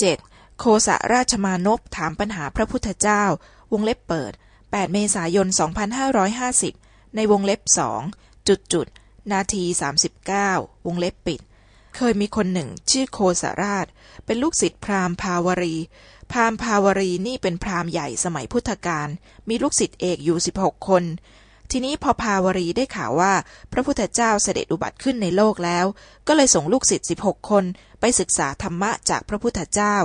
7. โคสะราชมานพถามปัญหาพระพุทธเจ้า วงเล็บเปิด 8 เมษายน 2550 ในวงเล็บสองจุดจุดนาที 39 วงเล็บปิด เคยมีคนหนึ่ง ชื่อโคสราช เป็นลูกศิษย์พราหมณ์ภาวรี พราหมณ์ภาวรีนี่เป็นพราหมณ์ใหญ่สมัยพุทธกาล มีลูกศิษย์เอกอยู่ 16 คน ทีนี้พอภาวรีได้ข่าวว่า พระพุทธเจ้าเสด็จอุบัติขึ้นในโลกแล้ว ก็เลยส่งลูกศิษย์16คนไปศึกษาธรรมะจากพระพุทธเจ้า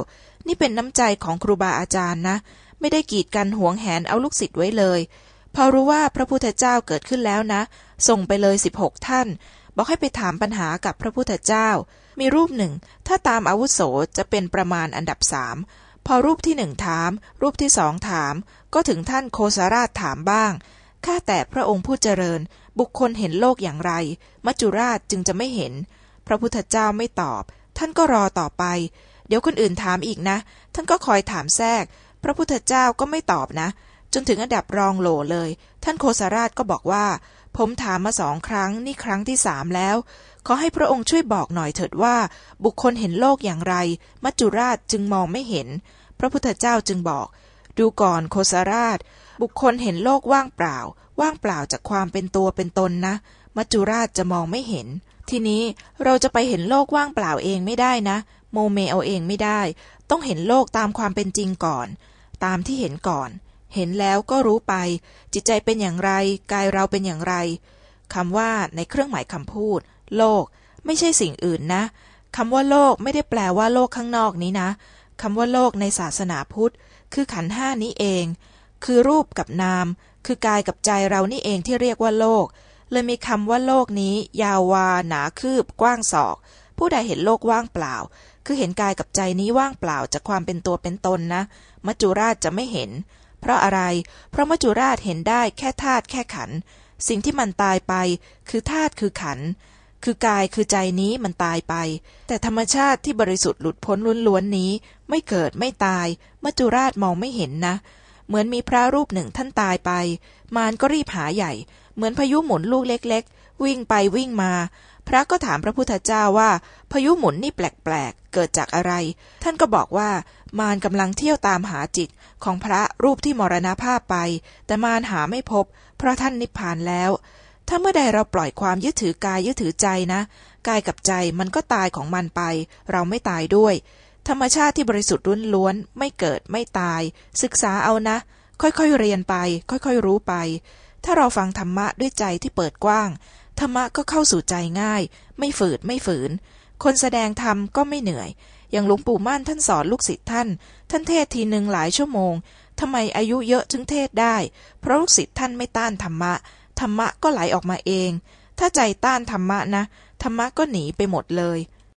นี่เป็นน้ำใจของครูบาอาจารย์นะ ไม่ได้กีดกันหวงแหนเอาลูกศิษย์ไว้เลย พอรู้ว่าพระพุทธเจ้าเกิดขึ้นแล้วนะ ส่งไปเลยสิบหกท่าน บอกให้ไปถามปัญหากับพระพุทธเจ้า มีรูปหนึ่ง ถ้าตามอาวุโสจะเป็นประมาณอันดับสามพอรูปที่หนึ่งถาม รูปที่สองถาม ก็ถึงท่านโคสาราชถามบ้าง ข้าแต่พระองค์ผู้เจริญ บุคคลเห็นโลกอย่างไร มัจจุราชจึงจะไม่เห็น พระพุทธเจ้าไม่ตอบ ท่านก็รอต่อไป เดี๋ยวคนอื่นถามอีกนะ ท่านก็คอยถามแทรก พระพุทธเจ้าก็ไม่ตอบนะ จนถึงอันดับรองโหลเลย ท่านโคสราชก็บอกว่า ผมถามมาสองครั้งนี่ครั้งที่สามแล้ว ขอให้พระองค์ช่วยบอกหน่อยเถิดว่า บุคคลเห็นโลกอย่างไร มัจจุราชจึงมองไม่เห็น พระพุทธเจ้าจึงบอก ดูก่อนโคสราช บุคคลเห็นโลกว่างเปล่า ว่างเปล่าจากความเป็นตัวเป็นตนนะ มัจจุราชจะมองไม่เห็น ทีนี้เราจะไปเห็นโลกว่างเปล่าเองไม่ได้นะ โมเมเอาเองไม่ได้ ต้องเห็นโลกตามความเป็นจริงก่อน ตามที่เห็นก่อน เห็นแล้วก็รู้ไป จิตใจเป็นอย่างไร กายเราเป็นอย่างไรคำว่าในเครื่องหมายคำพูด โลก ไม่ใช่สิ่งอื่นนะคำว่าโลกไม่ได้แปลว่าโลกข้างนอกนี้นะคำว่าโลกในศาสนาพุทธ คือขันห้านี้เอง คือรูปกับนาม คือกายกับใจเรานี่เองที่เรียกว่าโลก เลยมีคำว่าโลกนี้ ยาววาหนาคืบ กว้างศอก ผู้ใดเห็นโลกว่างเปล่า คือเห็นกายกับใจนี้ว่างเปล่าจากความเป็นตัวเป็นตนนะ มัจจุราชจะไม่เห็น เพราะอะไร เพราะมัจจุราชเห็นได้แค่ธาตุแค่ขัน สิ่งที่มันตายไป คือธาตุคือขัน คือกายคือใจนี้มันตายไป แต่ธรรมชาติที่บริสุทธิ์หลุดพ้นล้วนๆนี้ ไม่เกิดไม่ตาย มัจจุราชมองไม่เห็นนะ เหมือนมีพระรูปหนึ่งท่านตายไป มารก็รีบหาใหญ่ เหมือนพายุหมุนลูกเล็ก ๆ วิ่งไปวิ่งมา พระก็ถามพระพุทธเจ้าว่า พายุหมุนนี่แปลกๆ เกิดจากอะไร ท่านก็บอกว่ามารกำลังเที่ยวตามหาจิตของพระรูปที่มรณภาพไป แต่มารหาไม่พบ เพราะท่านนิพพานแล้ว ถ้าเมื่อใดเราปล่อยความยึดถือกายยึดถือใจนะ กายกับใจมันก็ตายของมันไป เราไม่ตายด้วย ธรรมชาติที่บริสุทธิ์ล้วนๆไม่เกิดไม่ตาย ศึกษาเอานะ ค่อยๆเรียนไป ค่อยๆรู้ไป ถ้าเราฟังธรรมะด้วยใจที่เปิดกว้าง ธรรมะก็เข้าสู่ใจง่าย ไม่ฝืดไม่ฝืน คนแสดงธรรมก็ไม่เหนื่อย อย่างหลวงปู่ม่านท่านสอนลูกศิษย์ท่าน ท่านเทศทีหนึ่งหลายชั่วโมงทำไมอายุเยอะถึงเทศได้ เพราะลูกศิษย์ท่านไม่ต้านธรรมะ ธรรมะก็ไหลออกมาเอง ถ้าใจต้านธรรมะนะ ธรรมะก็หนีไปหมดเลย